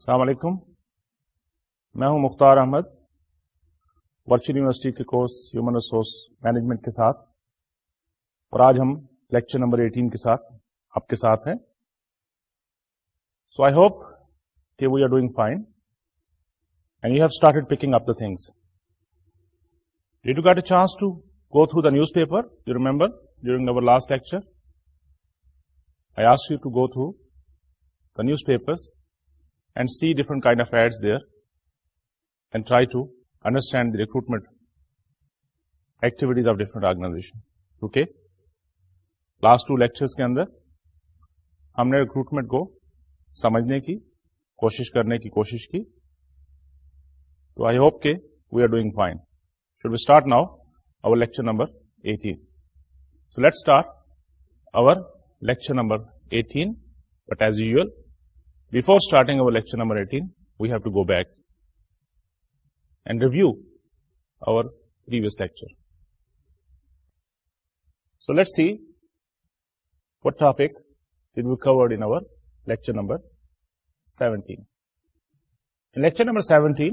السلام علیکم میں ہوں مختار احمد ورچوئل یونیورسٹی کے کورس ہیومن ریسورس مینجمنٹ کے ساتھ اور آج ہم لیکچر نمبر ایٹین کے ساتھ آپ کے ساتھ ہیں سو آئی ہوپ کہ we are doing fine and you have started picking up the things get a chance to go through the newspaper you remember during our last lecture I ask you to go through the newspaper recruitment activities of different organization okay last two lectures کے اندر ہم نے recruitment کو سمجھنے کی کوشش کرنے کی کوشش کی تو آئی ہوپ کے we are doing fine should we start now our lecture number eighteenth our lecture number eighteen but as usual before starting our lecture number eighteen we have to go back and review اویئس lecture number seventeen lecture number seventy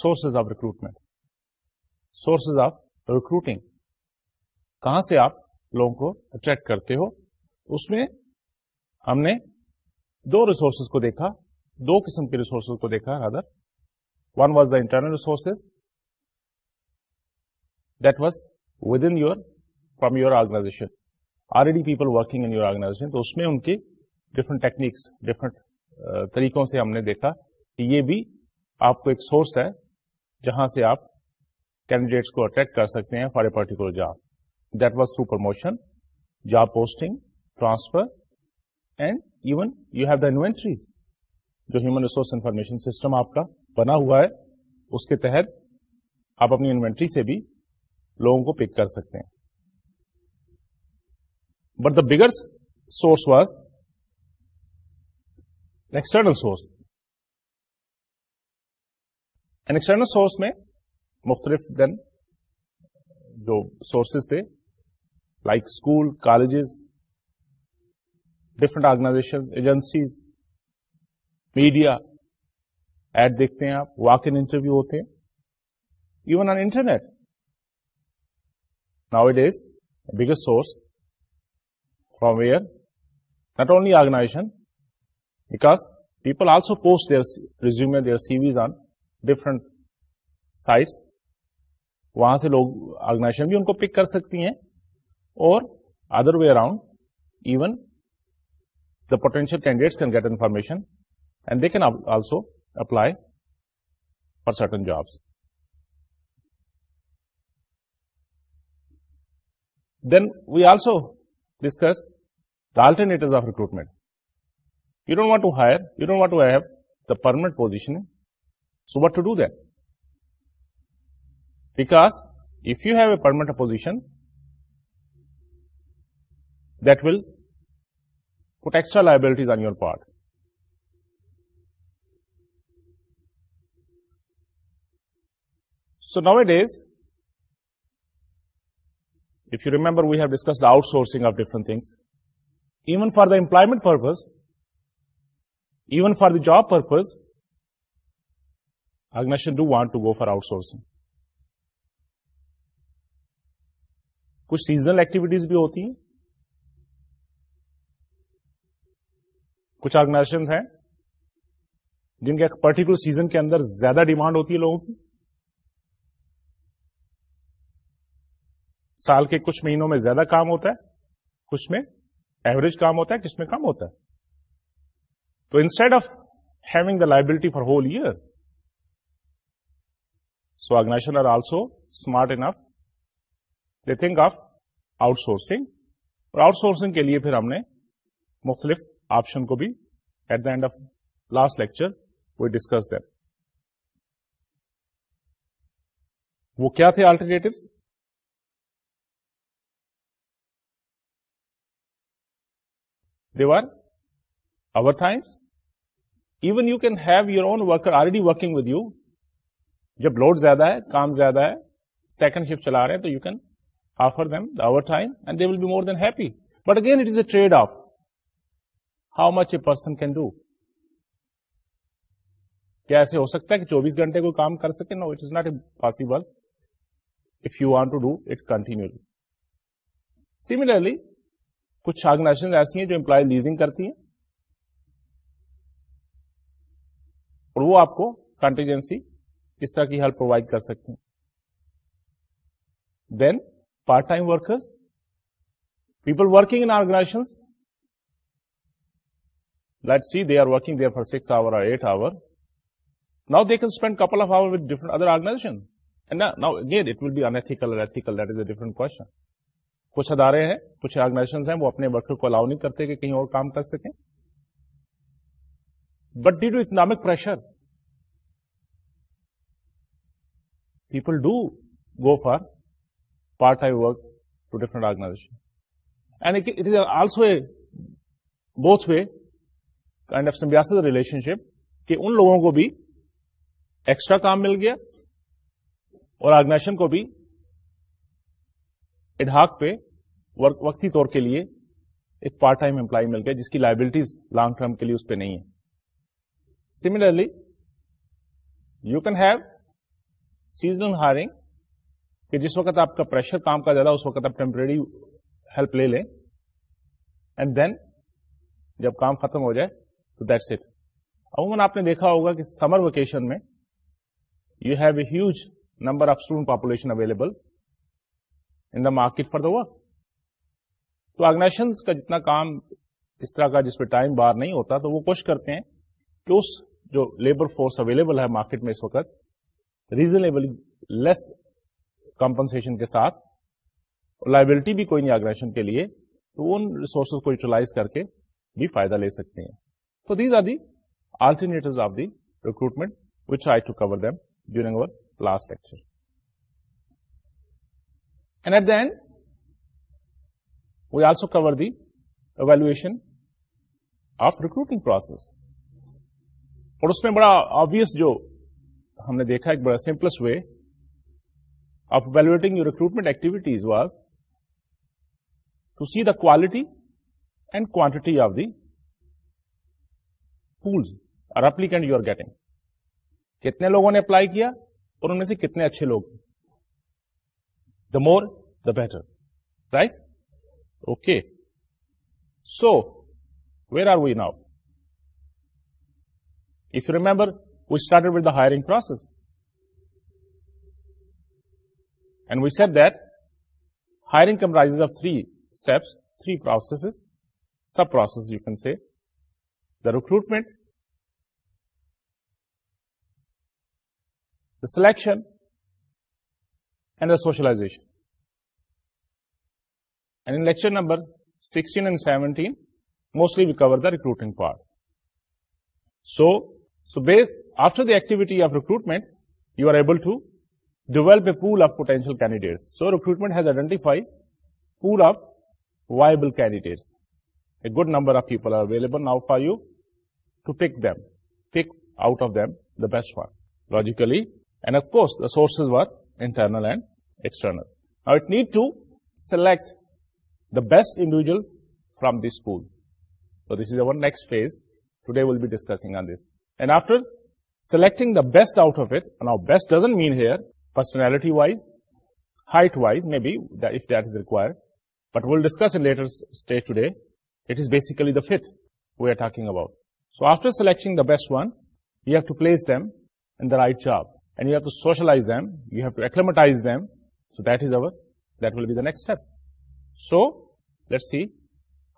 sources of recruitment sources of recruiting کہاں سے آپ لوگوں کو attract کرتے ہو اس میں ہم نے دو resources کو دیکھا دو قسم کے ریسورسز کو دیکھا rather one was the internal resources that was within your from your organization already people working in your organization تو اس میں ان کے ڈفرنٹ ٹیکنیکس ڈفرنٹ طریقوں سے ہم نے دیکھا کہ یہ بھی آپ کو ایک سورس ہے جہاں سے آپ کینڈیڈیٹس کو اٹریکٹ کر سکتے ہیں for a particular job that was through promotion job posting transfer and even you have the inventories جو ہیومن ریسورس انفارمیشن سسٹم آپ کا بنا ہوا ہے اس کے تحت آپ اپنی انوینٹری سے بھی لوگوں کو پک کر سکتے ہیں but the bigger source was external source external source میں مختلف دین جو سورسز تھے like school colleges different organization agencies media ad دیکھتے ہیں آپ واک ان انٹرویو ہوتے ہیں even on internet now it is biggest source from where not only organization because people also post their resume their CVs on different sites وہاں سے لوگ organization بھی ان کو پک کر سکتی ہیں اور other way around even the potential candidates can get information, and they can also apply for certain jobs. Then we also discussed the alternatives of recruitment. You don't want to hire, you don't want to have the permanent position. So what to do then? Because if you have a permanent position, that will سٹرا liabilities on your part so now it is if you remember we have discuss the outsourcing of different things even for the employment purpose even for the job purpose organization do want to go for outsourcing کچھ seasonal activities بھی ہوتی ہیں کچھ organization ہیں جن کے ایک particular season کے اندر زیادہ ڈیمانڈ ہوتی ہے لوگوں کی سال کے کچھ مہینوں میں زیادہ کام ہوتا ہے کچھ میں ایوریج کام ہوتا ہے کس میں کام ہوتا ہے تو instead of having the liability for whole year so organization are also smart enough they think of outsourcing اور آؤٹ سورسنگ کے لیے پھر ہم نے مختلف آپشن کو بھی at the end of last lecture we discuss that وہ کیا تھے alternative they were overtimes even you can have your own worker already working with you جب لوڈ زیادہ ہے کام زیادہ ہے سیکنڈ شفٹ چلا رہے ہیں تو you can offer them the overtime and they will be more than happy but again it is a trade off how much a person can do کیا ایسے ہو سکتا ہے کہ چوبیس گھنٹے کوئی کام کر سکے no it is not possible if you want to do it continue similarly کچھ آرگنائزیشن ایسی ہیں جو امپلائی لیزنگ کرتی ہیں اور وہ آپ کو کنٹینجنسی اس طرح کی ہیلپ پرووائڈ کر سکتی ہیں then part time worker people working in organization see they are working six hour eight hour now they capable of our different will balance کچھ ادارے ہیں ہیں کچھ آرگنائزیشن وہ اپنے ورکر کو الاؤ نہیں کرتے کہ کہیں اور کام کر سکیں but due to economic pressure people do go for part I work to different organization and it is also a both way relationship کہ ان لوگوں کو بھی ایکسٹرا کام مل گیا اور آرگنائزیشن کو بھی اڈاک پہ وقتی طور کے لیے ایک پارٹ ٹائم امپلائی مل گیا جس کی لائبلٹیز لانگ ٹرم کے لیے اس پہ نہیں ہے similarly you can have seasonal hiring کہ جس وقت آپ کا پریشر کام کا زیادہ اس وقت آپ ٹیمپرری ہیلپ لے لیں اینڈ دین جب کام ختم ہو جائے تو عموماً آپ نے دیکھا ہوگا کہ سمر ویکیشن میں you have a huge number of student population available in the market for the work تو آرگنائزیشن کا جتنا کام اس طرح کا جس پہ ٹائم بار نہیں ہوتا تو وہ کوشش کرتے ہیں کہ اس جو لیبر فورس اویلیبل ہے مارکیٹ میں اس وقت ریزنیبل لیس کمپنسن کے ساتھ لائبلٹی بھی کوئی نہیں آرگنائزیشن کے لیے تو ان ریسورسز کو یوٹیلائز کر کے بھی فائدہ لے سکتے ہیں So these are the alternatives of the recruitment which I to cover them during our last lecture. And at the end, we also cover the evaluation of recruiting process. اور اس میں بڑا آبیس جو ہم نے دیکھا ایک بڑا simplest way of evaluating your recruitment activities was to see the quality and quantity of the pools or applicant you are getting کتنے لوگوں نے اپلائی کیا اور ان میں سے کتنے اچھے لوگ the more the better right okay so where are we now if you remember we started with the hiring process and we said that hiring comprise of three steps three process sub process you can see the recruitment, the selection, and the socialization. And in lecture number 16 and 17, mostly we cover the recruiting part. So based after the activity of recruitment, you are able to develop a pool of potential candidates. So recruitment has identified pool of viable candidates. A good number of people are available now for you to pick them, pick out of them the best one, logically. And of course, the sources were internal and external. Now, it need to select the best individual from this pool. So, this is our next phase. Today, we'll be discussing on this. And after selecting the best out of it, now best doesn't mean here personality-wise, height-wise, maybe that if that is required, but we'll discuss in later stage today. It is basically the fit we are talking about. So after selecting the best one, you have to place them in the right job, and you have to socialize them, you have to acclimatize them. So that will be the next step. So let's see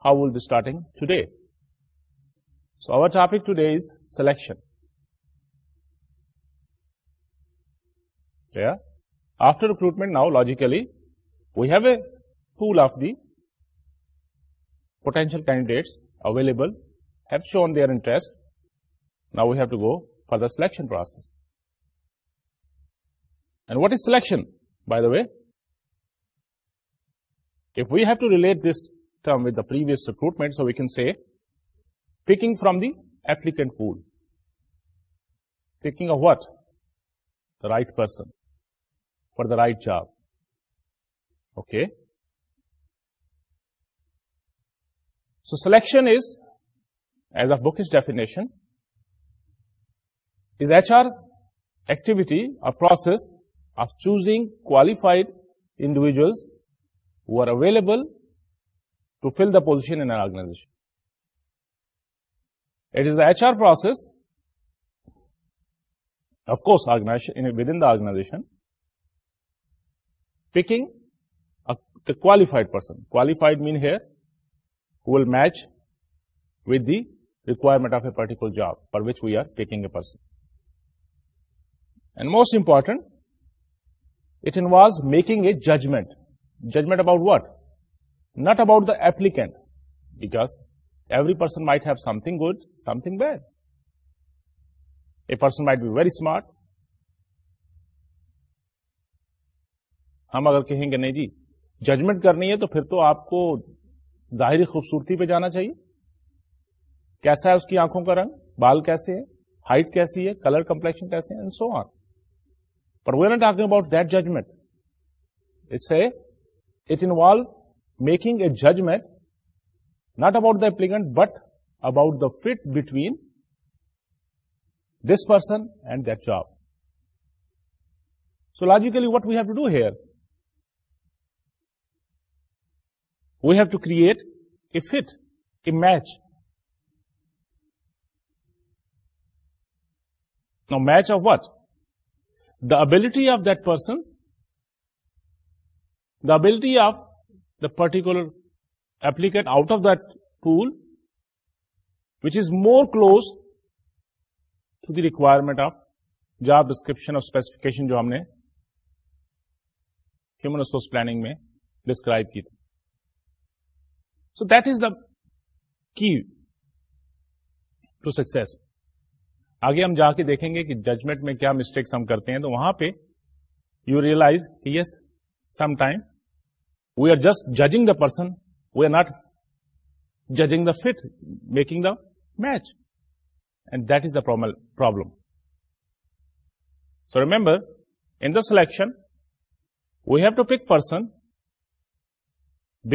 how we'll be starting today. So our topic today is selection. Yeah. After recruitment, now logically, we have a pool of the potential candidates available have shown their interest. Now we have to go for the selection process. And what is selection, by the way? If we have to relate this term with the previous recruitment, so we can say picking from the applicant pool. Picking of what? The right person for the right job. Okay. So selection is as a bookish definition, is HR activity or process of choosing qualified individuals who are available to fill the position in an organization. It is the HR process, of course, within the organization, picking the qualified person. Qualified mean here who will match with the requirement of a particular job پر which we are taking a person and most important it involves making a judgment judgment about what not about the applicant Because every person might have something good something bad a person might be very smart ہم اگر کہیں گے نہیں جی judgment کرنی ہے تو پھر تو آپ کو ظاہری خوبصورتی پہ جانا چاہیے کیسا ہے اس کی آنکھوں کا رنگ بال کیسے ہے ہائٹ کیسی ہے کلر کمپلیکشن کیسے اینڈ سو آن پر we not ask about that judgment it's a it involves making a judgment not about the applicant but about the fit between this person and that job so logically what we have to do here we have to create a fit a match match of what the ability of person the ability of the particular applicant out of whole which is more close to the requirement of job description اور specification جو ہم نے human resource planning میں describe کی تھی سو that is دا کی to six آگے ہم جا کے دیکھیں گے کہ ججمنٹ میں کیا مسٹیکس ہم کرتے ہیں تو وہاں پہ you realize yes some time we are just judging the person we are not judging the fit making the match and that is the problem so remember in the selection we have to pick person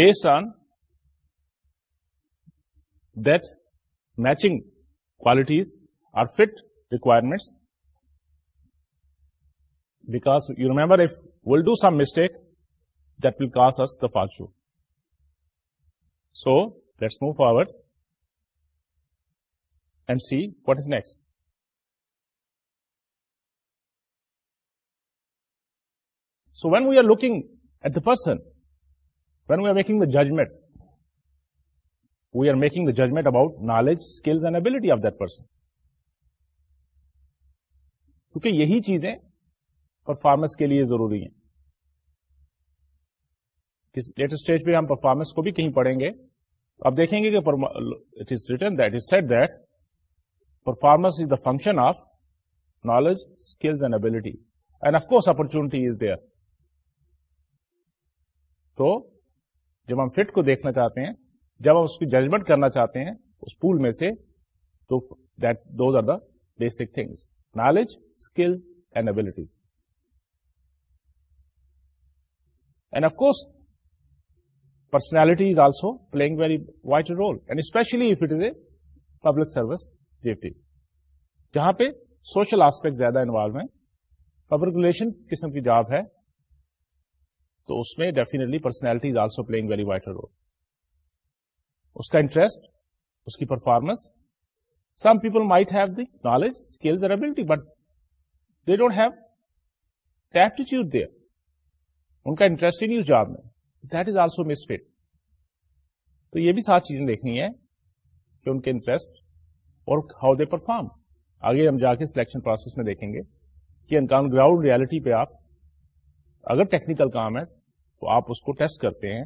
base on that matching qualities or fit requirements, because you remember if we'll do some mistake, that will cause us the false shoe. So let's move forward and see what is next. So when we are looking at the person, when we are making the judgment, we are making the judgment about knowledge, skills, and ability of that person. کیونکہ یہی چیزیں performance کے لیے ضروری ہیں کسی stage پہ ہم پرفارمنس کو بھی کہیں پڑھیں گے اب دیکھیں گے کہ performance is the function of knowledge skills and ability and of course opportunity is there تو جب ہم فٹ کو دیکھنا چاہتے ہیں جب ہم اس کی ججمنٹ کرنا چاہتے ہیں اس پول میں سے تو that those are the basic things knowledge skill and abilities and of course personality is also playing very vital role and especially if it is a public service duty جہاں پہ social aspect زیادہ involve ہے public relation قسم کی job ہے تو اس میں definitely personality is also playing very vital role اس کا انٹرسٹ اس کی performance some people might have the knowledge skills ability but they don't have have to choose their ان کا انٹرسٹ نہیں اس جاب میں that is also misfit تو یہ بھی سات چیزیں دیکھنی ہے کہ ان کے انٹرسٹ اور ہاؤ دے پرفارم آگے ہم جا کے سلیکشن پروسیس میں دیکھیں گے کہ انکان گراؤنڈ ریالٹی پہ آپ اگر ٹیکنیکل کام ہے تو آپ اس کو ٹیسٹ کرتے ہیں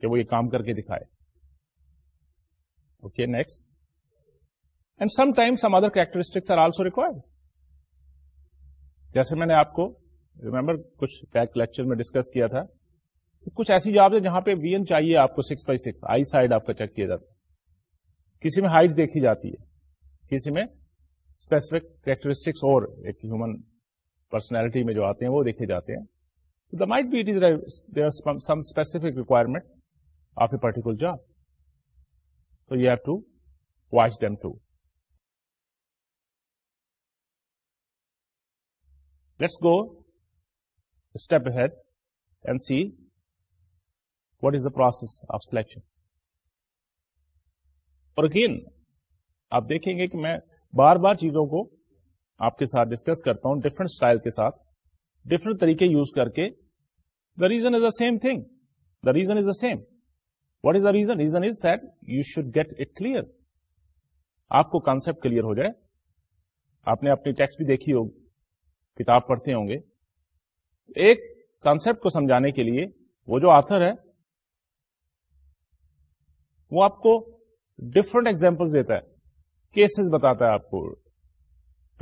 کہ وہ یہ کام کر کے دکھائے okay next and some some other characteristics are also required جیسے میں نے آپ کو ریمبر کچھ لیکچر میں ڈسکس کیا تھا کچھ ایسی جاب جہاں پہ وی این چاہیے آپ کو six by six eyesight آپ کا چیک کیا جاتا ہے کسی میں ہائٹ دیکھی جاتی ہے کسی میں اسپیسیفک کریکٹرسٹکس اور ایک ہیومن پرسنالٹی میں جو آتے ہیں وہ دیکھے جاتے ہیں the might be it is some specific requirement of a particular job تو you have to watch them to go step ahead and see what is the process of selection اور اگین آپ دیکھیں گے کہ میں بار بار چیزوں کو آپ کے ساتھ ڈسکس کرتا ہوں ڈفرنٹ اسٹائل کے ساتھ ڈفرنٹ طریقے یوز کر کے the reason is the same thing the reason is the same what is the reason reason is that you should get it clear آپ کو کانسپٹ کلیئر ہو جائے آپ نے اپنی ٹیکسٹ بھی دیکھی ہوگی کتاب پڑھتے ہوں گے ایک کانسیپٹ کو سمجھانے کے لیے وہ جو آتھر ہے وہ آپ کو ڈفرنٹ ایگزامپل دیتا ہے کیسز بتاتا ہے آپ کو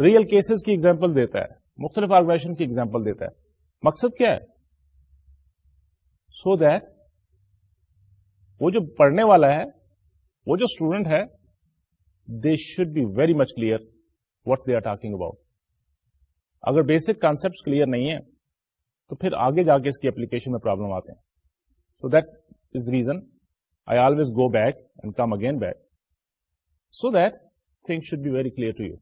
ریئل کیسز کی ایگزامپل دیتا ہے مختلف آرگنائزیشن کی ایگزامپل دیتا ہے مقصد کیا ہے سو so دیٹ وہ جو پڑھنے والا ہے وہ جو اسٹوڈنٹ ہے they should be very much clear what they are talking about اگر بیسک کانسپٹ کلیئر نہیں ہے تو پھر آگے جا کے اس کی اپلیکیشن میں پرابلم آتے ہیں so that is reason I always go back and come again back so that thing should be very clear to you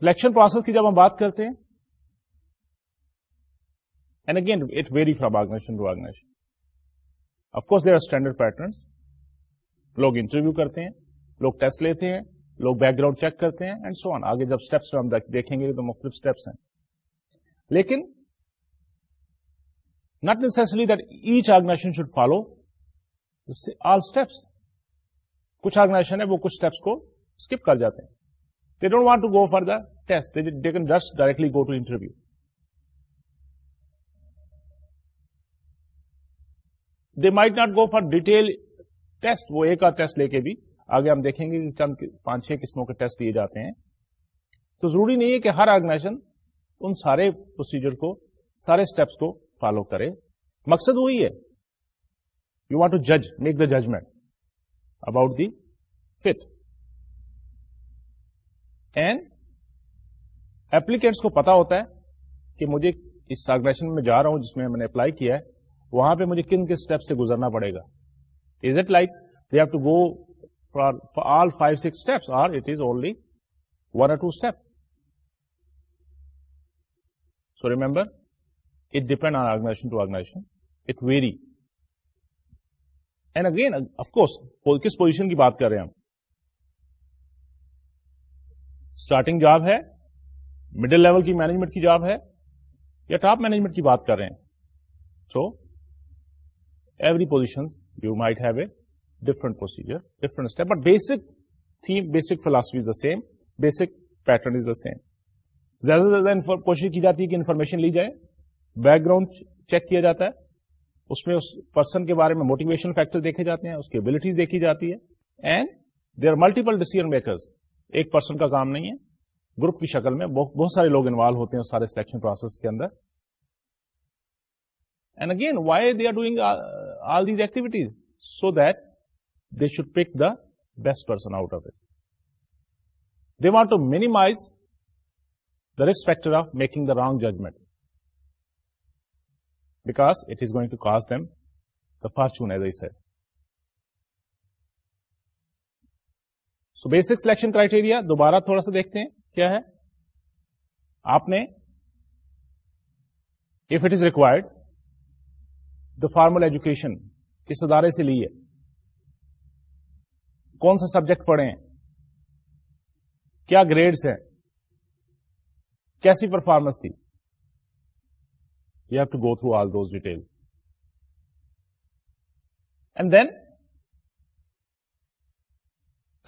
selection process کی جب ہم بات کرتے ہیں of course there are standard patterns لوگ انٹرویو کرتے ہیں لوگ ٹیسٹ لیتے ہیں لوگ بیک گراؤنڈ چیک کرتے ہیں اینڈ سو آن آگے جب اسٹیپس ہم دیکھیں گے تو مختلف اسٹیپس ہیں لیکن not necessary that each organization should follow all steps کچھ آرگنائزیشن ہے وہ کچھ اسٹیپس کو اسکپ کر جاتے ہیں they don't want to go for the test directly go to interview they might not go for detail test وہ ایک آدھ ٹیسٹ لے کے بھی آگے ہم دیکھیں گے کہ چند پانچ چھ قسموں کے ٹیسٹ لیے جاتے ہیں تو ضروری نہیں ہے کہ ہر آرگنائزیشن ان سارے پروسیجر کو سارے اسٹیپس کو فالو کرے مقصد وہی ہے یو وانٹ ٹو جج make the judgment about the fit and applicants کو پتا ہوتا ہے کہ مجھے اس آرگنیشن میں جا رہا ہوں جس میں میں نے اپلائی کیا ہے وہاں پہ مجھے کن کس اسٹیپ سے گزرنا پڑے گا is it like they have to go for all five six steps or it is only one a two step so remember it depend on organization to organization it vary and again of course کس position کی بات کر رہے ہیں ہم starting job ہے middle level کی management کی جاب ہے یا ٹاپ مینجمنٹ کی بات کر رہے ہیں so every position you might have a different procedure different step but basic thing basic philosophies the same basic patterns the same زیادہ سے زیادہ کوشش کی جاتی ہے کہ انفارمیشن لی جائے بیک گراؤنڈ چیک کیا جاتا ہے اس میں اس پرسن کے بارے میں موٹیویشن فیکٹر دیکھے جاتے ہیں اس کی ابیلٹیز دیکھی جاتی ہے and they are multiple decision makers ایک پرسن کا کام نہیں ہے گروپ کی شکل میں بہت سارے لوگ انوالو ہوتے ہیں سارے سلیکشن پروسیس کے اندر and again why they are doing all these activities so that should pick the best person out of it they want to minimize the risk factor of making the wrong judgment because it going to cost them the fortunes ہے so basic selection criteria دوبارہ تھوڑا سا دیکھتے ہیں کیا ہے آپ نے if it is required the formal education کس ادارے سے لی ہے کون سا سبجیکٹ پڑھے کیا گریڈس ہیں کیسی پرفارمنس تھی you have to go through all those detail and then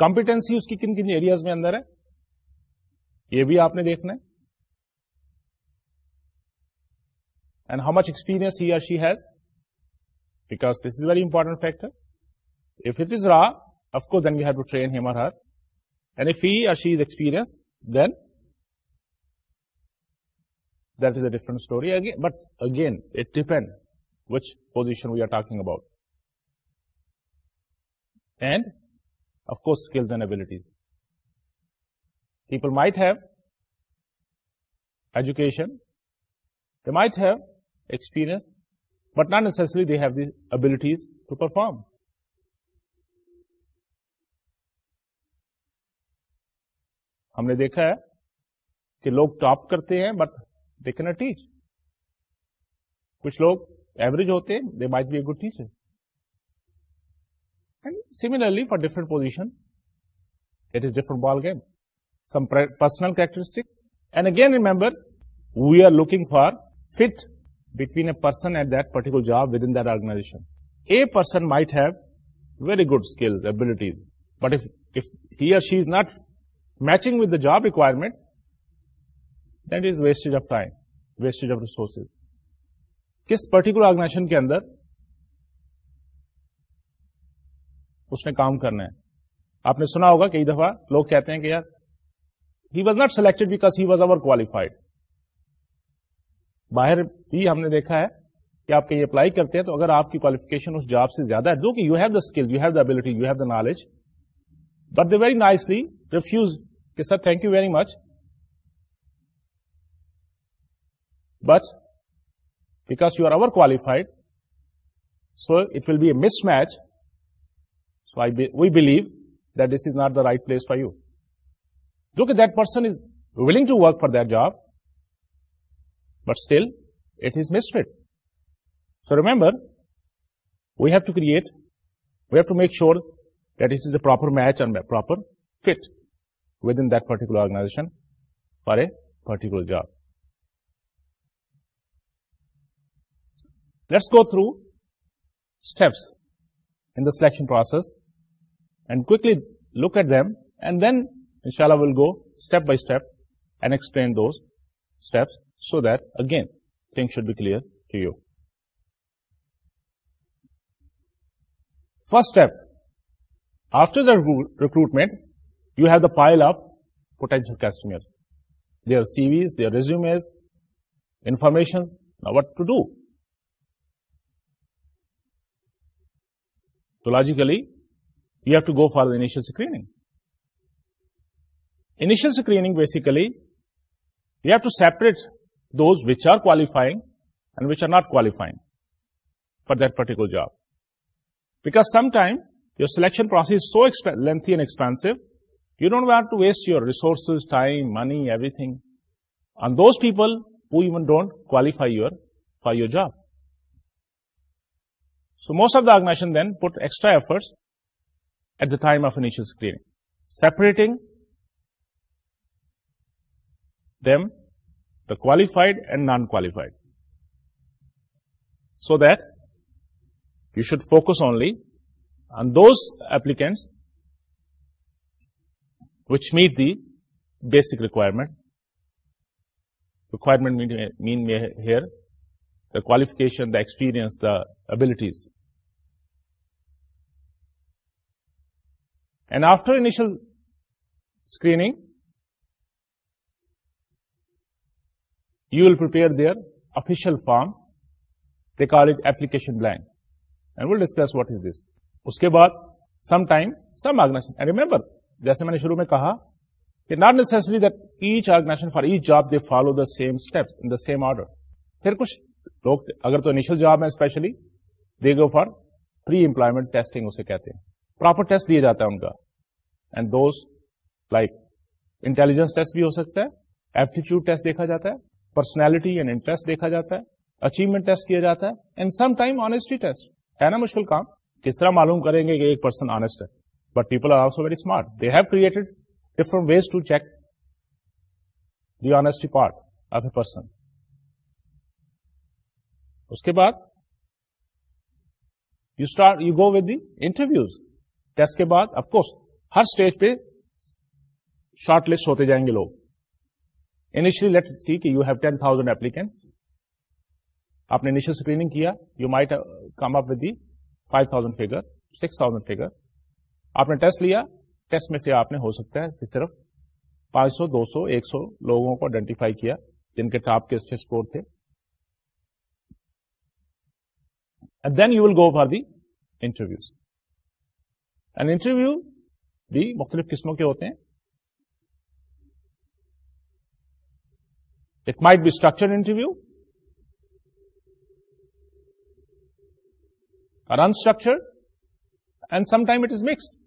competency اس کی کن کن ایریاز میں اندر ہے یہ بھی آپ نے دیکھنا ہے and how much she has because this is very important factor if it is را Of course, then we have to train him or her. And if he or she is experienced, then that is a different story again. But again, it depends which position we are talking about. And, of course, skills and abilities. People might have education, they might have experience, but not necessarily they have the abilities to perform. ہم نے دیکھا ہے کہ لوگ top کرتے ہیں but they can a teach کچھ لوگ ایوریج ہوتے ہیں they might be a good teacher and similarly for different position it is different ball game some personal characteristics and again remember we are looking for fit between a person at that particular job with in that organization a person might have very good skills abilities but if he or she is not matching with the job requirement that is wastage of time wastage of resources کس particular organization کے اندر اس نے کام کرنا ہے آپ نے سنا ہوگا کئی دفعہ لوگ کہتے ہیں کہ یار he was not select because he was over qualified باہر بھی ہم نے دیکھا ہے کہ آپ کہیں اپلائی کرتے ہیں تو اگر آپ کی کوالیفکیشن اس جاب سے زیادہ ہے کہ you have the skill you have the ability you have the knowledge But they very nicely refused. Okay, sir, thank you very much. But because you are overqualified, so it will be a mismatch. So we believe that this is not the right place for you. Look, that person is willing to work for that job, but still it is misfit. So remember, we have to make sure that it is the proper match and proper fit within that particular organization for a particular job. Let's go through steps in the selection process and quickly look at them, and then inshallah we'll go step by step and explain those steps so that again things should be clear to you. First step after the recruitment, you have the pile of potential customers, their CVs, their resumes, informations. Now what to do? So logically, you have to go for the initial screening. Initial screening, basically, you have to separate those which are qualifying and which are not qualifying for that particular job. Because sometimes your selection process is so lengthy and expansive, you don't have to waste your resources, time, money, everything on those people who even don't qualify for your job. So most of the organization then put extra efforts at the time of initial screening, separating them, the qualified and non-qualified, so that you should focus only those applicants which meet the basic requirement requirement مین می ہر the qualification the experience the abilities and after initial screening you will prepare their official form the college application blank and will discuss what is this اس کے بعد some time some organization remember جیسے میں نے شروع میں کہا کہ not necessary that each organization for each job they follow the same in the same order پھر کچھ لوگ اگر تو انیشل جاب ہے especially they go for pre employment testing اسے کہتے ہیں پراپر ٹیسٹ دیا جاتا ہے ان کا and those like intelligence test بھی ہو سکتا ہے ایپٹیچیوڈ ٹیسٹ دیکھا جاتا ہے پرسنالٹی اینڈ انٹرسٹ دیکھا جاتا ہے اچیومنٹ ٹیسٹ کیا جاتا ہے and some time honesty test ہے نا مشکل کام کس طرح معلوم کریں گے کہ ایک پرسن آنےسٹ ہے but people are also very smart they have created different ways to check the honesty part of a person اس کے بعد you start you go with the interviews test کے بعد کورس ہر اسٹیج پہ short list ہوتے جائیں گے لوگ انیشلی لیٹ سی کہ you have ten thousand applicant آپ نے انیشل اسکریننگ کیا you might come up with the five thousand figure six thousand figure آپ نے ٹیسٹ لیا ٹیسٹ میں سے آپ نے ہو سکتا ہے کہ صرف پانچ سو دو سو ایک سو لوگوں کو آئیڈینٹیفائی کیا جن کے ٹاپ کے اس کے اسکور تھے then you will go for the interview and interview بھی مختلف قسموں کے ہوتے ہیں it might be structure interview structure and some time it is mixed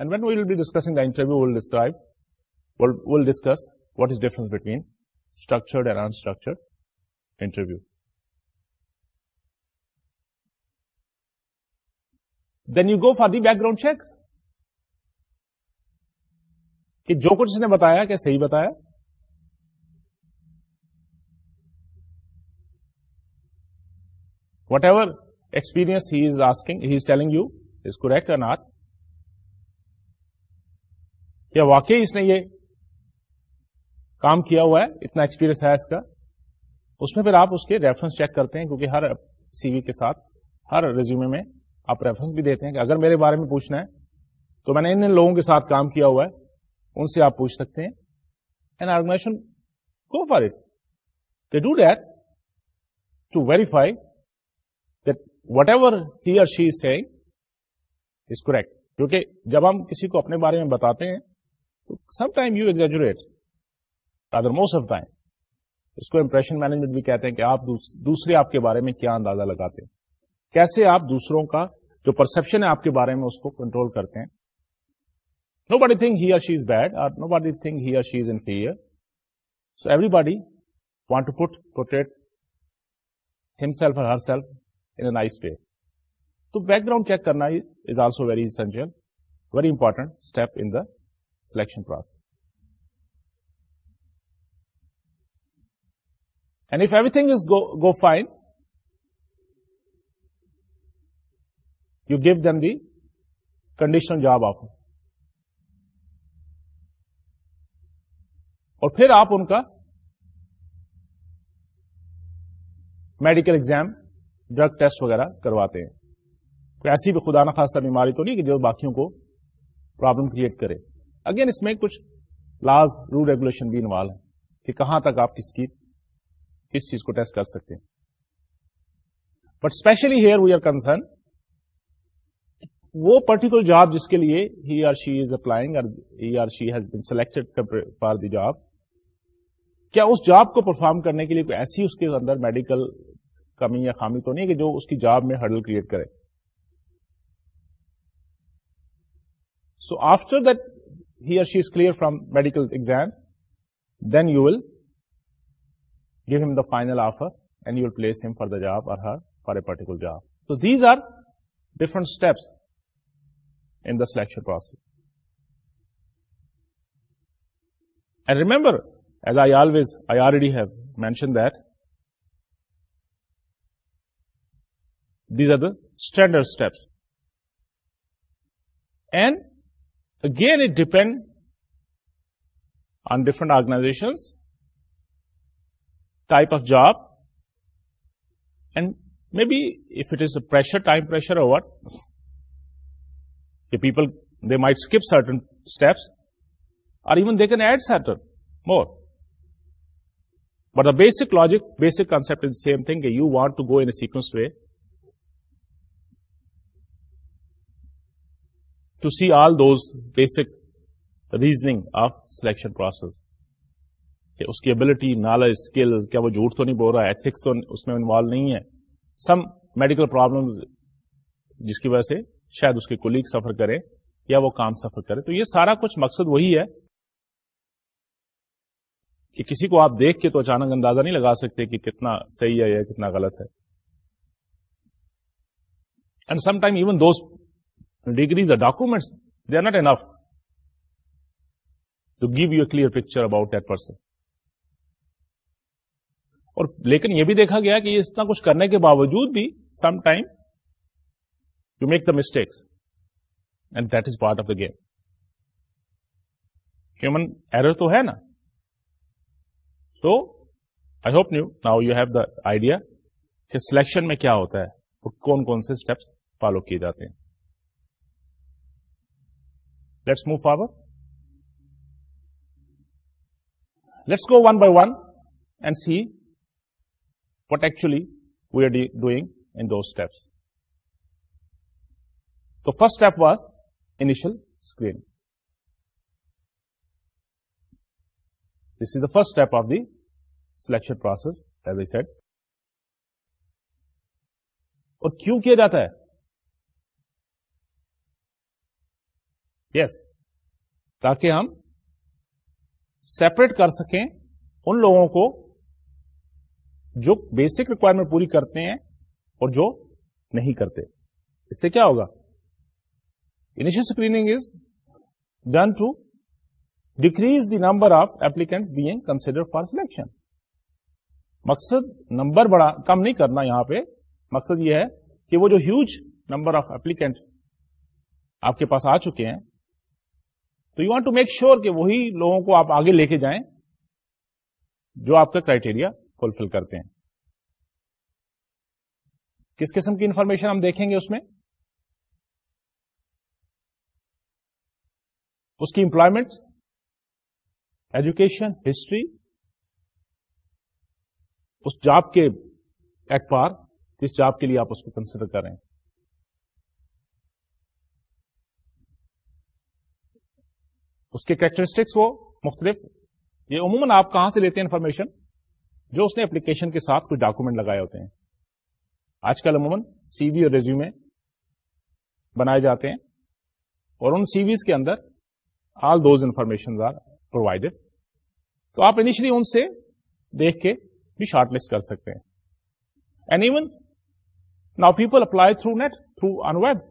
and what we will be discuss the interview will describe will discuss what is difference between structured and structure interview then you go for the background check کہ جو کچھ اس نے بتایا کہ صحیح بتایا what ever سپیرئنس he is asking he is telling you is کو ریٹ اٹ کیا واقعی اس نے یہ کام کیا ہوا ہے اتنا ایکسپیرئنس ہے اس کا اس میں پھر آپ اس کے ریفرنس چیک کرتے ہیں کیونکہ ہر سی وی کے ساتھ ہر ریزیومے میں آپ ریفرنس بھی دیتے ہیں کہ اگر میرے بارے میں پوچھنا ہے تو میں نے ان لوگوں کے ساتھ کام کیا ہوا ہے ان سے آپ پوچھ سکتے ہیں an organization go for it do that to verify whatever he or she saying is correct کیونکہ جب ہم کسی کو اپنے بارے میں بتاتے ہیں تو some time you other most of time اس کو امپریشن مینجمنٹ بھی کہتے ہیں کہ آپ دوسرے آپ کے بارے میں کیا اندازہ لگاتے ہیں کیسے آپ دوسروں کا جو پرسپشن ہے آپ کے بارے میں اس کو کنٹرول کرتے ہیں نو باڈی تھنگ بیڈ اور nobody thing he or she is unfair so everybody want to put protect him اور ہر سیلف اے نائس پے تو بیک گراؤنڈ چیک کرنا از آلسو ویری سنجم very important step in the selection process and if everything is go fine you give them the condition job offer اور پھر آپ ان کا medical exam drug test وغیرہ کرواتے ہیں کوئی ایسی بھی خدا نخواستہ بیماری تو نہیں کہ جو باقیوں کو پرابلم کریٹ کرے اگین اس میں کچھ لاز رول ریگولیشن بھی انوالو ہے کہاں تک آپ کس کی کس چیز کو ٹیسٹ کر سکتے ہیں but especially here we are concern وہ پرٹیکولر جاب جس کے لیے he or she is applying he or she has been select for the job کیا اس جاب کو پرفارم کرنے کے لیے کوئی ایسی اس کے اندر میڈیکل کمی یا خامی تو نہیں کہ جو اس کی جاب میں ہرڈل کریٹ کرے so after that he or she is clear from medical exam then you will give him the final offer and you will place him for the job اور her for a particular job تو these are different steps in the selection process and remember as I always I already have mention that These are the standard steps. And again, it depends on different organizations, type of job, and maybe if it is a pressure, time pressure or what, the people, they might skip certain steps, or even they can add certain more. But the basic logic, basic concept is the same thing. You want to go in a sequence way. See all those basic selection of selection process کی ability knowledge skill کیا وہ جھوٹ تو نہیں بول رہا ہے ethics تو اس میں انوالو نہیں ہے سم میڈیکل پرابلمز جس کی وجہ سے شاید اس کے کولیگ سفر کریں یا وہ کام سفر کرے تو یہ سارا کچھ مقصد وہی ہے کہ کسی کو آپ دیکھ کے تو اچانک اندازہ نہیں لگا سکتے کہ کتنا صحیح ہے یا کتنا غلط ہے and some time even those degrees or documents they are not enough to give you clear picture about person اور لیکن یہ بھی دیکھا گیا کہ یہ اتنا کچھ کرنے کے باوجود بھی some time you make the mistakes and that is part of the game human error تو ہے نا تو I hope new now you have the idea کہ سلیکشن میں کیا ہوتا ہے اور کون کون سے اسٹیپس فالو کیے جاتے ہیں move our let's go one by one and see what actually we are the doing in two steps تو first step was initial screen this is the first step of the selection process every set اور کیوں کیا جاتا ہے تاکہ ہم separate کر سکیں ان لوگوں کو جو بیسک ریکوائرمنٹ پوری کرتے ہیں اور جو نہیں کرتے اس سے کیا ہوگا initial screening is done to decrease the number of applicant being consider for selection مقصد نمبر بڑا کم نہیں کرنا یہاں پہ مقصد یہ ہے کہ وہ جو ہیوج نمبر آف ایپلیکینٹ آپ کے پاس آ چکے ہیں تو you want to make sure کہ وہی لوگوں کو آپ آگے لے کے جائیں جو آپ کا کرائٹیریا فلفل کرتے ہیں کس قسم کی انفارمیشن ہم دیکھیں گے اس میں اس کی امپلائمنٹ ایجوکیشن ہسٹری اس جاب کے ایک پار کس جاب کے لیے آپ اس کو کنسیڈر کریں اس کے کیریکٹرسٹکس وہ مختلف یہ عموماً آپ کہاں سے لیتے ہیں انفارمیشن جو اس نے اپلیکیشن کے ساتھ کوئی ڈاکومنٹ لگائے ہوتے ہیں آج کل عموماً سی وی اور ریزیوم بنائے جاتے ہیں اور ان سی ویز کے اندر all those information are provided تو آپ انیشلی ان سے دیکھ کے بھی شارٹ لسٹ کر سکتے ہیں and even now people apply through net through web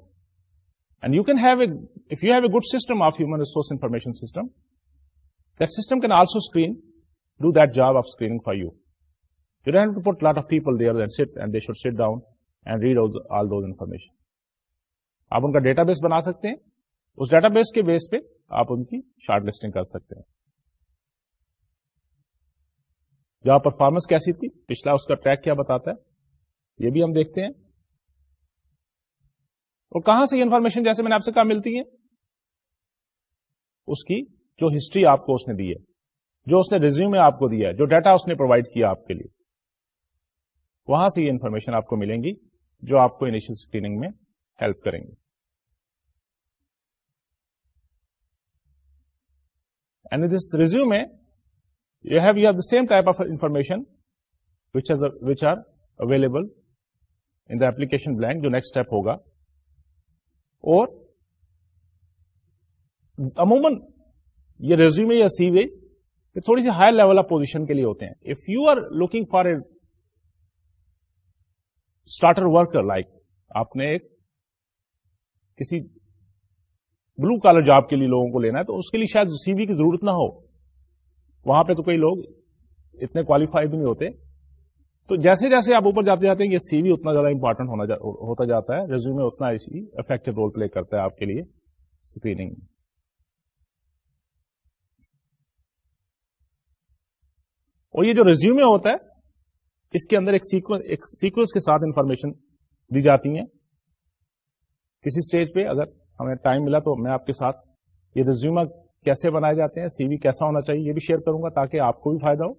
good system of human resource information system and can all, job all of information آپ ان کا ڈیٹا بیس بنا سکتے ہیں اس ڈیٹا بیس کے بیس پہ آپ ان کی شارٹ لسٹنگ کر سکتے ہیں جہاں پرفارمنس کیسی تھی پچھلا اس کا ٹریک کیا بتاتا ہے یہ بھی ہم دیکھتے ہیں اور کہاں سے یہ انفارمیشن جیسے میں نے آپ سے کہا ملتی ہے اس کی جو ہسٹری آپ کو اس نے دی ہے جو اس نے میں آپ کو دیا ہے جو ڈیٹا اس نے پرووائڈ کیا آپ کے لیے وہاں سے یہ انفارمیشن آپ کو ملیں گی جو آپ کو انیشل اسکریننگ میں ہیلپ کریں گے اینڈ دس میں you have you have the same type of information which are available in the application blank جو نیکسٹ اسٹیپ ہوگا اور عموماً یہ ریزیوم یا سی یہ تھوڑی سی ہائی لیول آف پوزیشن کے لیے ہوتے ہیں if you are looking for a starter worker like آپ نے ایک کسی بلو کالر جاب کے لیے لوگوں کو لینا ہے تو اس کے لیے شاید سی وی کی ضرورت نہ ہو وہاں پہ تو کئی لوگ اتنے کوالیفائی بھی نہیں ہوتے تو جیسے جیسے آپ اوپر جاتے جاتے ہیں یہ سی وی اتنا زیادہ امپورٹنٹ ہونا ہوتا جاتا ہے ریزیوم اتنا افیکٹو رول پلے کرتا ہے آپ کے لیے اسکریننگ اور یہ جو ریزیوم ہوتا ہے اس کے اندر ایک سیکوینس ایک سیکوینس کے ساتھ انفارمیشن دی جاتی ہیں کسی اسٹیج پہ اگر ہمیں ٹائم ملا تو میں آپ کے ساتھ یہ ریزیوم کیسے بنائے جاتے ہیں سی وی کیسا ہونا چاہیے یہ بھی شیئر کروں گا تاکہ آپ کو بھی فائدہ ہو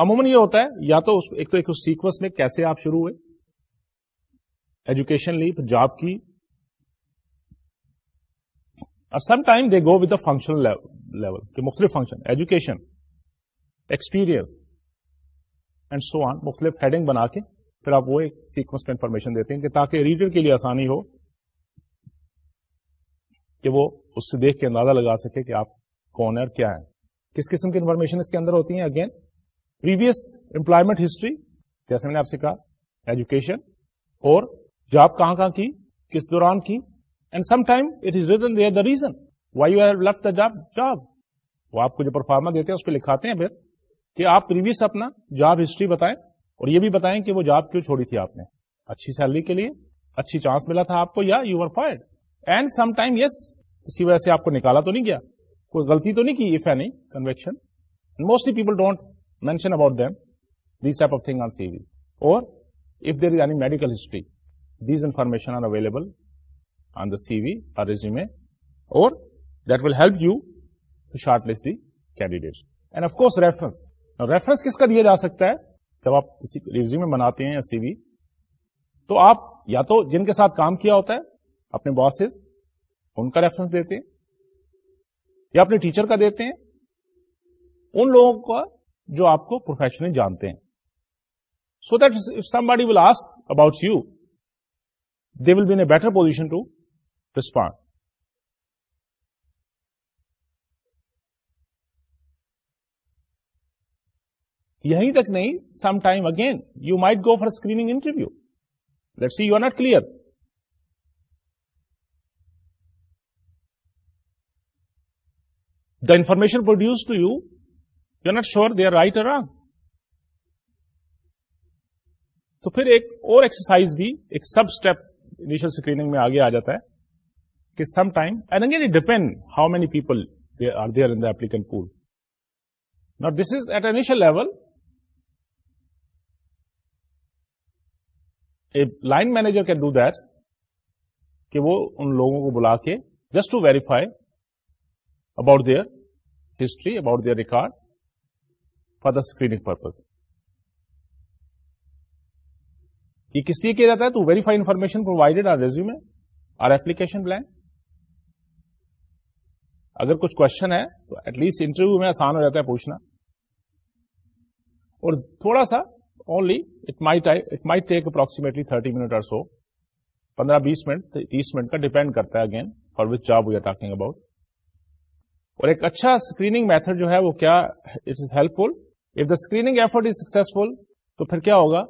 عموماً یہ ہوتا ہے یا تو ایک تو ایک سیکوینس میں کیسے آپ شروع ہوئے ایجوکیشن لی جاب کی some time they go with a function education experience and so on مختلف ہیڈنگ بنا کے پھر آپ وہ ایک سیکوینس میں انفارمیشن دیتے ہیں کہ تاکہ ریڈر کے لیے آسانی ہو کہ وہ اس سے دیکھ کے اندازہ لگا سکے کہ آپ کون ہے اور کیا ہے کس قسم کی انفارمیشن اس کے اندر ہوتی ہیں اگین پریویس امپلائمنٹ ہسٹری جیسے میں نے آپ سے کہا ایجوکیشن اور جاب کہاں کہاں کی کس دوران کی and some time it is reason they the reason why you have left the job job وہ آپ کو جو پرفارما دیتے ہیں اس پہ لکھاتے ہیں پھر کہ آپ پریویس اپنا جاب ہسٹری بتائیں اور یہ بھی بتائیں کہ وہ جاب کیوں چھوڑی تھی آپ نے اچھی سیلری کے لیے اچھی چانس ملا تھا آپ کو یا you are fired and some time yes اسی وجہ سے آپ کو نکالا تو نہیں گیا کوئی غلطی تو نہیں کی if any conviction mostly people don't mention the thing اور جب آپ ریزیوم مناتے ہیں یا سی وی تو آپ یا تو جن کے ساتھ کام کیا ہوتا ہے اپنے باسیز ان کا ریفرنس دیتے یا اپنے ٹیچر کا دیتے ہیں ان لوگوں کا جو آپ کو پروفیشنل جانتے ہیں so that somebody will ask about you they will be a better position to respond یہیں تک نہیں some time again you might go for screening interview let see you are not clear the information produce to you you are not sure they are right اور wrong تو پھر ایک اور exercise بھی ایک سب اسٹیپ انیشل اسکریننگ میں آگے آ جاتا ہے کہ some time and again it depend how many people are there in the applicant pool not this is at initial level line manager can do that کہ وہ ان لوگوں کو بلا کے just to verify about their history about their record the screening purpose یہ کس لیے کیا جاتا ہے تو verify information provided are resume are application plan اگر کچھ کوشچن ہے تو ایٹ لیسٹ انٹرویو میں آسان ہو جاتا ہے پوچھنا اور تھوڑا سا only it may it may take approximately thirty minute اور سو پندرہ بیس منٹ تیس منٹ کا ڈیپینڈ کرتا ہے again for job we are talking about اور ایک اچھا اسکریننگ میتھڈ جو ہے وہ کیا it is helpful if the screening effort is successful تو پھر کیا ہوگا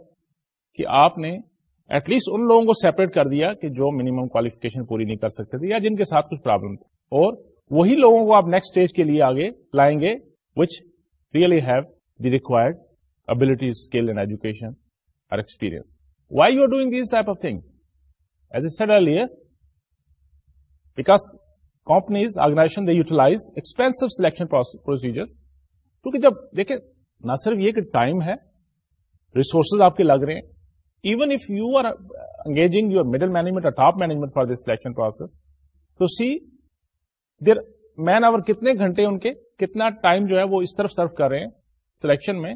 کہ آپ نے ایٹ لیسٹ ان لوگوں کو سیپریٹ کر دیا کہ جو منیمم کوالیفکیشن پوری نہیں کر سکتے تھے یا جن کے ساتھ کچھ پرابلم اور وہی لوگوں کو آپ نیکسٹ اسٹیج کے لیے آگے لائیں گے which really have the required ability skill and education اور experience why you are doing this type of thing as I said early because companies organization they utilize expensive selection procedure کیونکہ جب دیکھیں نہ صرف یہ کہ ٹائم ہے resources آپ کے لگ رہے ہیں even if you are engaging your middle management اور top management for this selection process تو سی دیر مین آور کتنے گھنٹے ان کے کتنا ٹائم جو ہے وہ اس طرف سرو کر رہے ہیں سلیکشن میں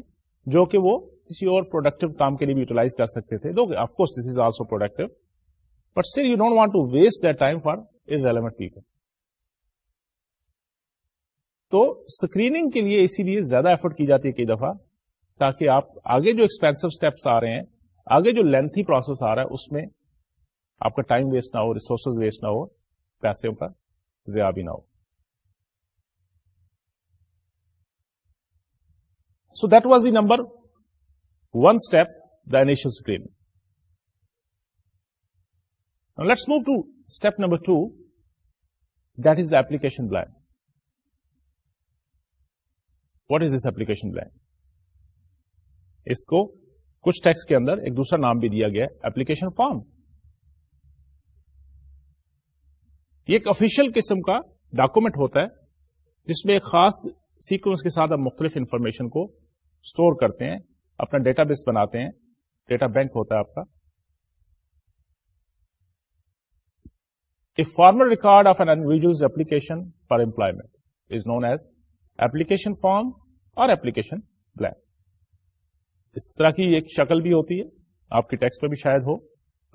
جو کہ وہ کسی اور پروڈکٹیو کام کے لیے بھی یوٹیلائز کر سکتے تھے of course this is also productive but still you don't want to waste that time for irrelevant people تو اسکریننگ کے لیے اسی لیے زیادہ ایفرٹ کی جاتی ہے کئی دفعہ تاکہ آپ آگے جو ایکسپینسو اسٹیپس آ رہے ہیں آگے جو لینتھی پروسیس آ رہا ہے اس میں آپ کا ٹائم ویسٹ نہ ہو ریسورسز ویسٹ نہ ہو پیسوں کا ضیا بھی نہ ہو so that was the number one step the initial screen let's move to step number two that is the application blank what is this application plan اس کو کچھ ٹیکس کے اندر ایک دوسرا نام بھی دیا گیا ایپلیکیشن فارم یہ ایک آفیشیل قسم کا ڈاکومینٹ ہوتا ہے جس میں ایک خاص سیکوینس کے ساتھ ہم مختلف انفارمیشن کو اسٹور کرتے ہیں اپنا ڈیٹا بیس بناتے ہیں ڈیٹا بینک ہوتا ہے آپ کا formal record of an and application for employment is known as application form اور ایپلیکیشن پلان اس طرح کی ایک شکل بھی ہوتی ہے آپ کی ٹیکسٹ پہ بھی شاید ہو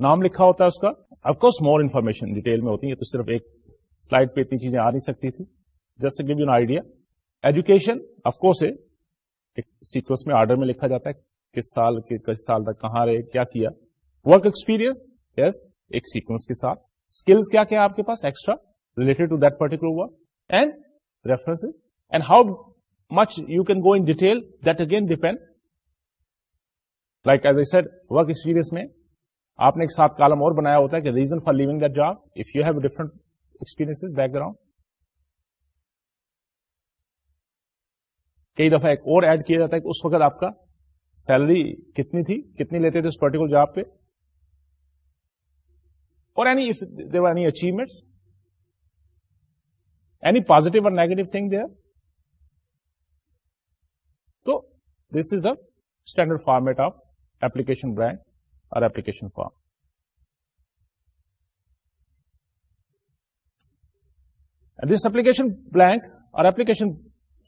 نام لکھا ہوتا ہے اس کا افکوس مور انفارمیشن ڈیٹیل میں ہوتی ہے تو صرف ایک سلائڈ پہ اتنی چیزیں آ نہیں سکتی تھی جس give you idea education of course ایک سیکوینس میں آرڈر میں لکھا جاتا ہے کس سال کے کس سال تک کہاں رہے کیا کیا ورک ایکسپیرئنس یس ایک سیکوینس کے ساتھ اسکلس کیا کیا آپ کے پاس extra related to that particular work and reference how much you can go in detail that again depend like as I said work experience میں آپ نے ایک ساتھ کام اور بنایا ہوتا ہے کہ ریزن فار لیونگ دف you have different experience background کئی دفعہ ایک اور ایڈ کیا جاتا ہے کہ اس وقت آپ کا سیلری کتنی تھی کتنی لیتے تھے اس پرٹیکولر جاب پہ اور any any any achievement positive اور negative thing their standard format of application blank اور application form this application blank اور application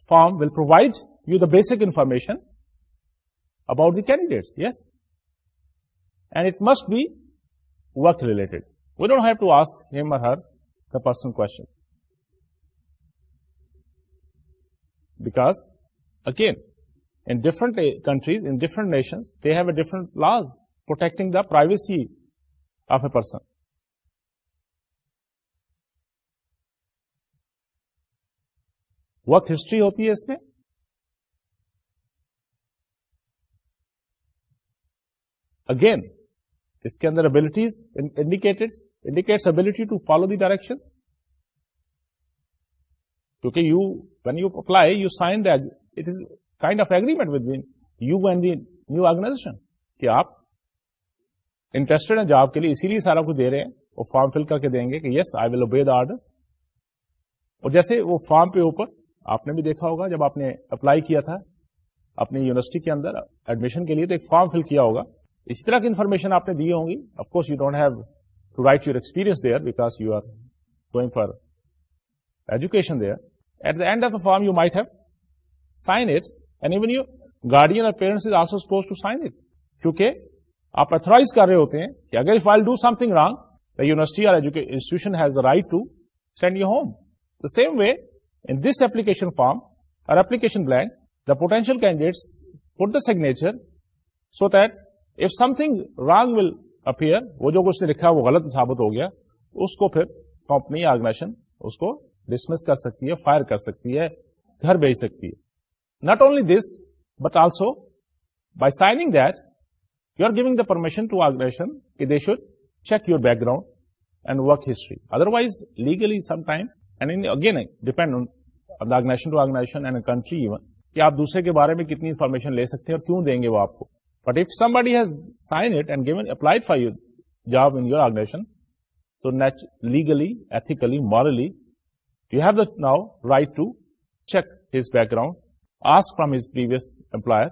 form will provide you the basic information about the candidate yes and it must be work related we don't have to ask name or her the person کو back again different countries in different nation they have a different laws protecting the privacy of a person work history ہوتی ہے اس میں again اس کے اندر abilities indicate indicate ability to follow the direction کیونکہ you view apply you sign this apply university کے اندر ایڈمیشن کے لیے فارم فل کیا ہوگا اسی طرح کی انفارمیشن آپ نے دی ہوں گی course you are going for education and even you guardian اور parents is also suppose to sign it کیونکہ آپ اتھرائز کر رہے ہوتے ہیں کہ اگر if I do something wrong the university institution has right to send you home the same way in this application form اور blank the potential for the signature so that if something wrong will appear وہ جو اس نے لکھا وہ غلط ثابت ہو گیا اس کو پھر کمپنی آرگنائزیشن اس کو ڈسمس کر سکتی ہے فائر کر سکتی ہے گھر بھیج سکتی ہے not only this but also by signing there giving the permission to organization they should check your background and work history otherwise legally some time and again depend on the nation and country even کہ آپ دوسرے کے بارے میں کتنی information لے سکتے ہیں اور کیوں دیں گے وہ آپ کو but if some buddies signed it and given applied for you job in you are organization to niche legally ethically morally you have now right to check his background seek from his previous employer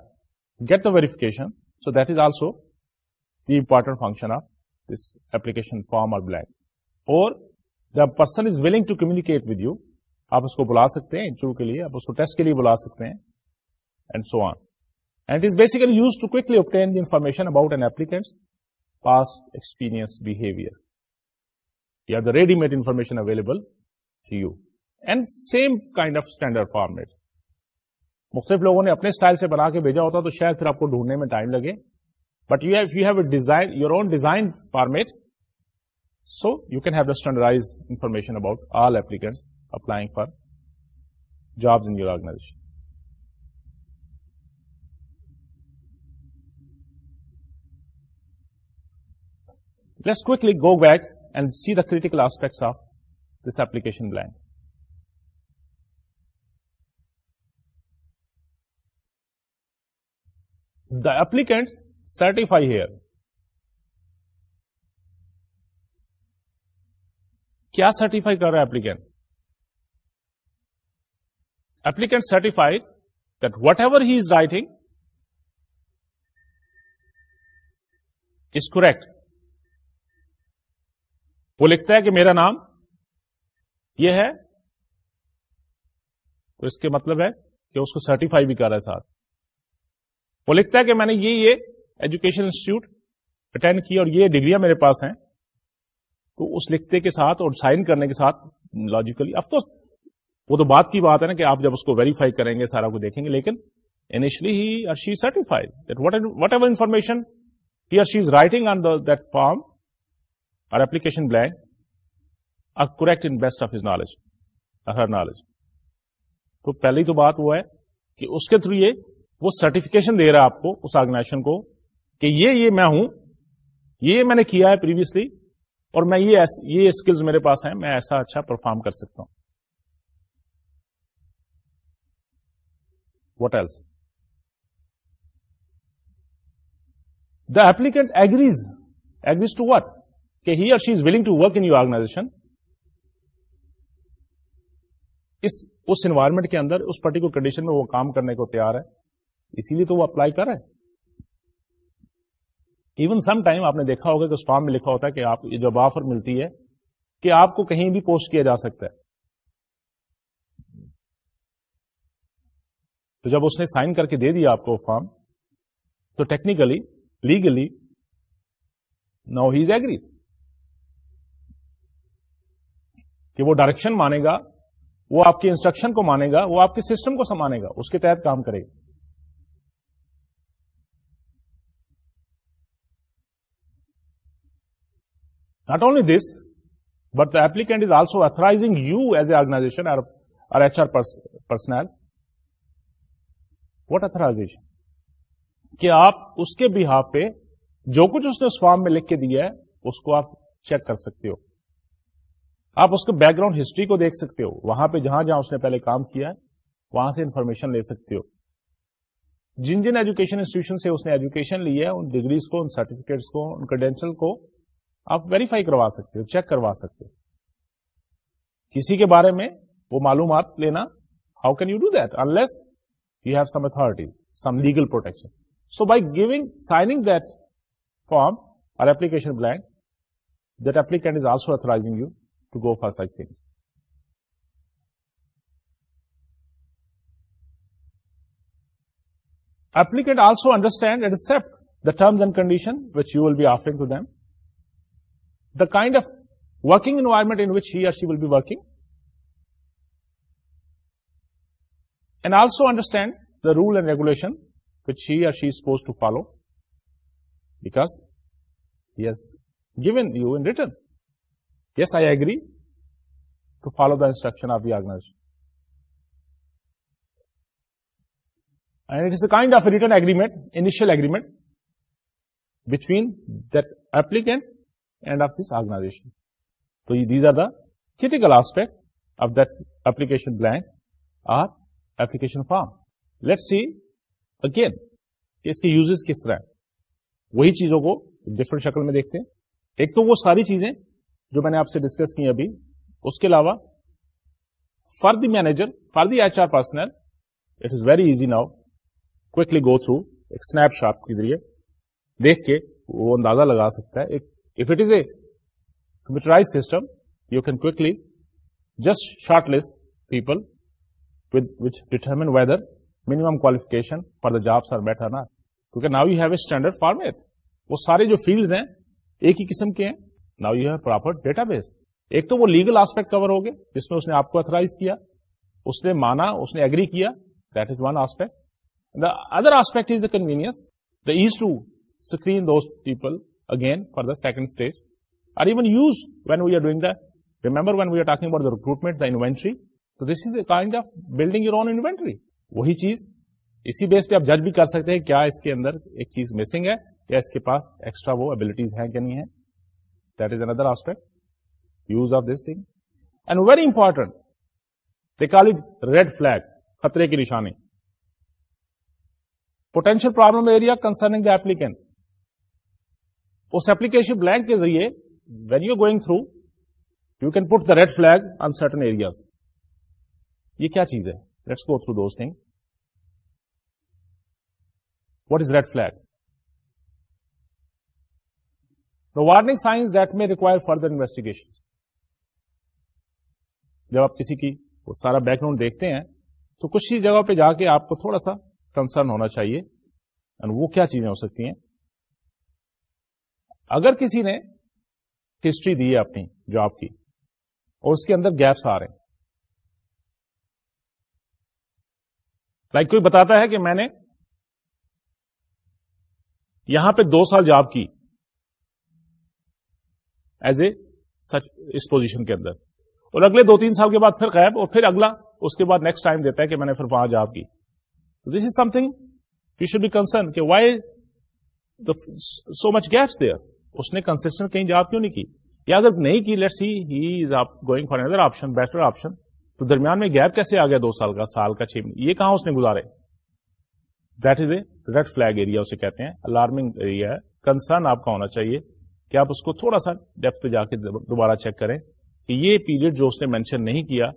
get the verification so that is also the important function of this application form or blank اور the person is willing to communicate with you آپ اس کو بلا سکتے ہیں interview کے لیے test کے لیے بلا سکتے ہیں ready made information available standard format مختلف لوگوں نے اپنے اسٹائل سے بنا کے بھیجا ہوتا تو شاید پھر آپ کو ڈھونڈنے میں ٹائم لگے but you have have design your own design format so you can have the standardize information about all applicants applying for job see the critical back and see the blank. Applicant certify here کیا certify کر رہا ہے applicant certified whatever he is writing is correct وہ لکھتا ہے کہ میرا نام یہ ہے تو اس کے مطلب ہے کہ اس کو سرٹیفائی بھی کر رہا ہے ساتھ وہ لکھتا ہے کہ میں نے یہ یہ ایجوکیشن انسٹیٹیوٹ اٹینڈ کی اور یہ ڈگریاں میرے پاس ہیں تو اس لکھتے کے ساتھ اور سائن کرنے کے ساتھ لاجیکلی افکوس وہ تو بات کی بات ہے نا کہ آپ جب اس کو ویریفائی کریں گے سارا کو دیکھیں گے لیکن initially he or she certified whatever information he or she is writing on that form or application correct in best of his knowledge her knowledge تو پہلی تو بات وہ ہے کہ اس کے تھرو یہ وہ سرٹیفکیشن دے رہا ہے آپ کو اس آرگنائزیشن کو کہ یہ یہ میں ہوں یہ میں نے کیا ہے پریویسلی اور میں یہ یہ اسکلز میرے پاس ہیں میں ایسا اچھا پرفارم کر سکتا ہوں what else the applicant agrees agrees to what کہ he or she is willing to work in organization اس انوائرمنٹ کے اندر اس پرٹیکولر کنڈیشن میں وہ کام کرنے کو تیار ہے اسی لیے تو وہ اپلائی کر رہے ایون سم ٹائم آپ نے دیکھا ہوگا کہ اس فارم میں لکھا ہوتا ہے کہ آپ یہ جب آفر ملتی ہے کہ آپ کو کہیں بھی پوسٹ کیا جا سکتا ہے تو جب اس نے سائن کر کے دے دیا آپ کو فارم تو technically legally no he is agree کہ وہ ڈائریکشن مانے گا وہ آپ کے انسٹرکشن کو مانے گا وہ آپ کے سسٹم کو سمانے گا اس کے تحت کام کرے گا personnel is also authorize you اس کے بہاف پہ جو کچھ فارم میں لکھ کے دیا آپ چیک کر سکتے ہو آپ اس کے بیک گراؤنڈ ہسٹری کو دیکھ سکتے ہو وہاں پہ جہاں جہاں اس نے پہلے کام کیا وہاں سے انفارمیشن لے سکتے ہو جن جن ایجوکیشن انسٹیٹیوشن سے اس نے ایجوکیشن لی ہے ان ڈگریز کو ان ان سرٹیفکیٹس کو کریڈینشل کو آپ ویریفائی کروا سکتے ہو چیک کروا سکتے ہو کسی کے بارے میں وہ معلومات لینا how can you do that unless you have some authority some legal protection so by giving signing that form اور application blank that applicant is also authorizing you to go for such things applicant also understand terms and condition which you will be offering to them the kind of working environment in which he or she will be working, and also understand the rule and regulation which he or she is supposed to follow, because he has given you in written. Yes, I agree to follow the instruction of the organization. And it is a kind of a written agreement, initial agreement between that applicant ایک تو وہ ساری چیزیں جو میں نے آپ سے ڈسکس کی ابھی اس کے علاوہ for the manager for the H R quickly go through ایک اسنیپ شاپ کے ذریعے دیکھ کے وہ اندازہ لگا سکتا ہے ایک If it is a computerized system, you can quickly just shortlist people with which determine whether minimum qualification for the jobs are Das or not. کیونکہ now you have a standard format. وہ سارے جو فیلڈ ہیں ایک ہی قسم کے ہیں now you have proper database ایک تو وہ لیگل آسپیکٹ کور ہو گئے جس میں اس نے آپ کو اترائز کیا اس نے مانا اس نے اگری کیا that is one aspect the other aspect is a convenience the ease to screen those people again for the second stage use when we are doing دیمبر when we are ٹاکروٹمنٹریز of building you on entry وہی چیز اسی بیس پہ آپ جج بھی کر سکتے ہیں کیا اس کے اندر ایک چیز مسنگ ہے یا اس کے پاس ایکسٹرا وہ ابلیٹیز ہیں یا نہیں ہے that is another aspect use of this thing and very important تیکال red flag خطرے کی نشانی potential problem area concerning the applicant اس ایپلیکیشن بلینک کے ذریعے very you going through you can put the red flag on certain areas یہ کیا چیز ہے let's go through those thing is red the warning signs that may require further investigation جب آپ کسی کی وہ سارا بیک گراؤنڈ دیکھتے ہیں تو کچھ ہی جگہ پہ جا کے آپ کو تھوڑا سا کنسرن ہونا چاہیے اینڈ وہ کیا چیزیں ہو سکتی ہیں اگر کسی نے ہسٹری دی ہے اپنی جاب کی اور اس کے اندر گیپس آ رہے ہیں لائک کوئی بتاتا ہے کہ میں نے یہاں پہ دو سال جاب کی ایز اے سچ اس پوزیشن کے اندر اور اگلے دو تین سال کے بعد پھر غائب اور پھر اگلا اس کے بعد نیکسٹ ٹائم دیتا ہے کہ میں نے پھر وہاں جاب کی this is something you should be concern کہ why so much gaps there اس نے کنسٹنٹ کہیں جاب کیوں نہیں کی یا اگر نہیں کی let see he is going for other option better option تو درمیان میں گیپ کیسے آ گیا دو سال کا سال کا چھ مہینے یہ کہاں اس نے گزارے that is a red flag area اسے کہتے ہیں الارمنگ ایریا ہے کنسرن آپ کا ہونا چاہیے کہ آپ اس کو تھوڑا سا ڈیپتھ پہ جا کے دوبارہ چیک کریں کہ یہ پیریڈ جو اس نے مینشن نہیں کیا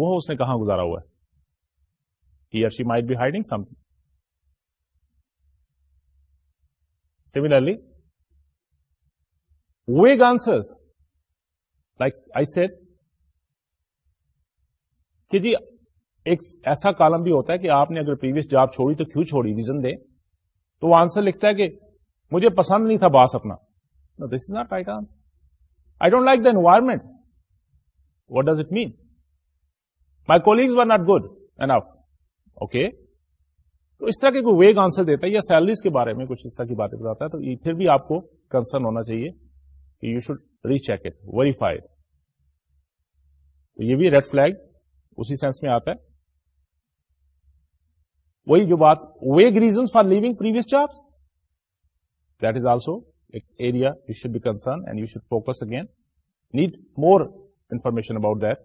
وہ اس نے کہاں گزارا ہوا ہے he or she might be hiding some similarly vague answers like I said کہ جی ایک ایسا کالم بھی ہوتا ہے کہ آپ نے اگر پریویس جاب چھوڑی تو کیوں چھوڑی ریزن دے تو وہ آنسر لکھتا ہے کہ مجھے پسند نہیں تھا باس اپنا this is not right answer I don't like the environment what does it mean my colleagues are not good and of okay تو اس طرح کے کوئی ویگ آنسر دیتا ہے یا سیلریز کے بارے میں کچھ اس طرح کی باتیں بتاتا ہے تو پھر بھی آپ کو کنسرن ہونا چاہیے یو شوڈ اٹ ویریفائی تو یہ بھی ریڈ فلگ اسی سینس میں آتا ہے وہی جو بات vague reason for leaving previous job that is also ایک you should be concern and you should focus again need more information about that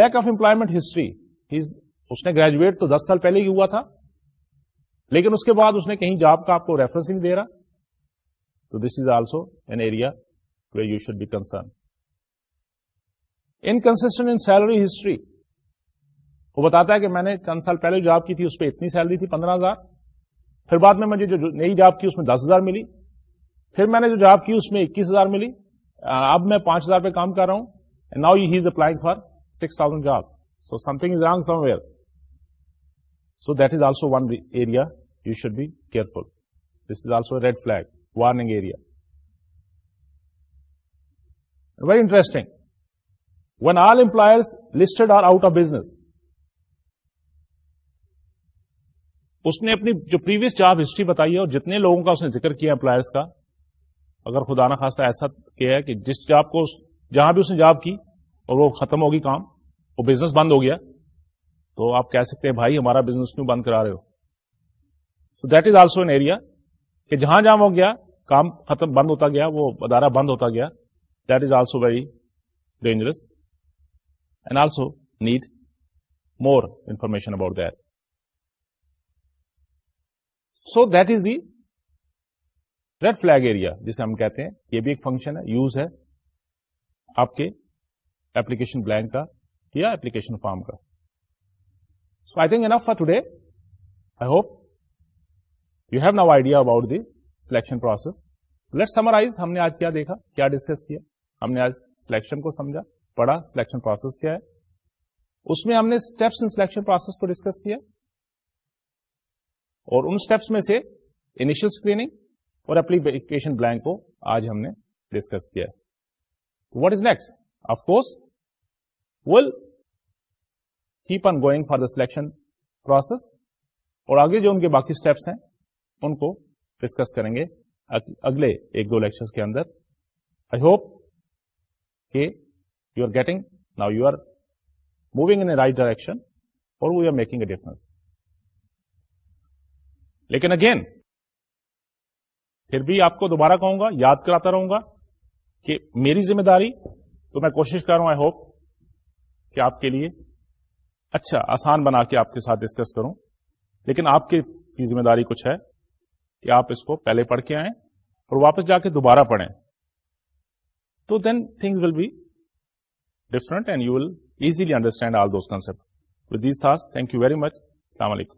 lack of employment history اس نے گریجویٹ تو دس سال پہلے ہی ہوا تھا لیکن اس کے بعد اس نے کہیں جاب کا آپ کو ریفرنس نہیں دے رہا this is also an area where you should be concern in constant salary history وہ بتاتا ہے کہ میں نے چند سال پہلے جاب کی تھی اس پہ اتنی سیلری تھی پندرہ ہزار پھر بعد میں مجھے جو نئی جاب کی اس میں دس ہزار ملی پھر میں نے جو جاب کی اس میں اکیس ہزار ملی اب میں پانچ ہزار پہ کام کر رہا ہوں now he is applying for six thousand job so something is wrong somewhere so that is also one area you should be careful this is also red flag warning area very interesting one all employer listed are out of business previous job history بتائی ہے اور جتنے لوگوں کا اس نے ذکر کیا employers کا اگر خدا خاصہ ایسا کیا ہے کہ جس جاب کو جہاں بھی اس نے جاب کی اور وہ ختم ہوگی کام وہ بزنس بند ہو گیا تو آپ کہہ سکتے ہیں بھائی ہمارا بزنس کیوں بند کرا رہے ہو that is also an area کہ جہاں جہاں ہو گیا کام ختم بند ہوتا گیا وہ ادارہ بند ہوتا گیا that is also very dangerous and also need more information about that so that is the red flag area جسے ہم کہتے ہیں یہ بھی ایک فنکشن ہے یوز ہے آپ کے ایپلیکیشن بلینک کا یا ایپلیکیشن فارم کا so I think for today I hope you have no idea about the selection process let summarize ہم نے آج کیا دیکھا کیا ڈسکس کیا ہم نے آج سلیکشن کو سمجھا پڑھا سلیکشن پروسیس کیا ہے اس میں ہم نے اسٹیپس ان سلیکشن پروسیس کو ڈسکس کیا اور ان اسٹیپس میں سے انیشل اسکریننگ اور اپلیکیشن بلینک کو آج ہم نے ڈسکس کیا what is next of course will keep on going for the selection process اور آگے جو ان کے باقی اسٹیپس ہیں ان کو ڈسکس کریں گے اگلے ایک دو لیکچر کے اندر آئی ہوپ کہ you are getting now you are moving in right direction اور we are making a difference لیکن اگین پھر بھی آپ کو دوبارہ کہوں گا یاد کراتا رہوں گا کہ میری ذمہ داری تو میں کوشش کر رہا ہوں آئی ہوپ کہ آپ کے لیے اچھا آسان بنا کے آپ کے ساتھ ڈسکس کروں لیکن آپ کے ذمہ داری کچھ ہے آپ اس کو پہلے پڑھ کے آئیں اور واپس جا کے دوبارہ پڑھیں تو then thing will be different and you will easily understand all those concept these thus thank you very much السلام علیکم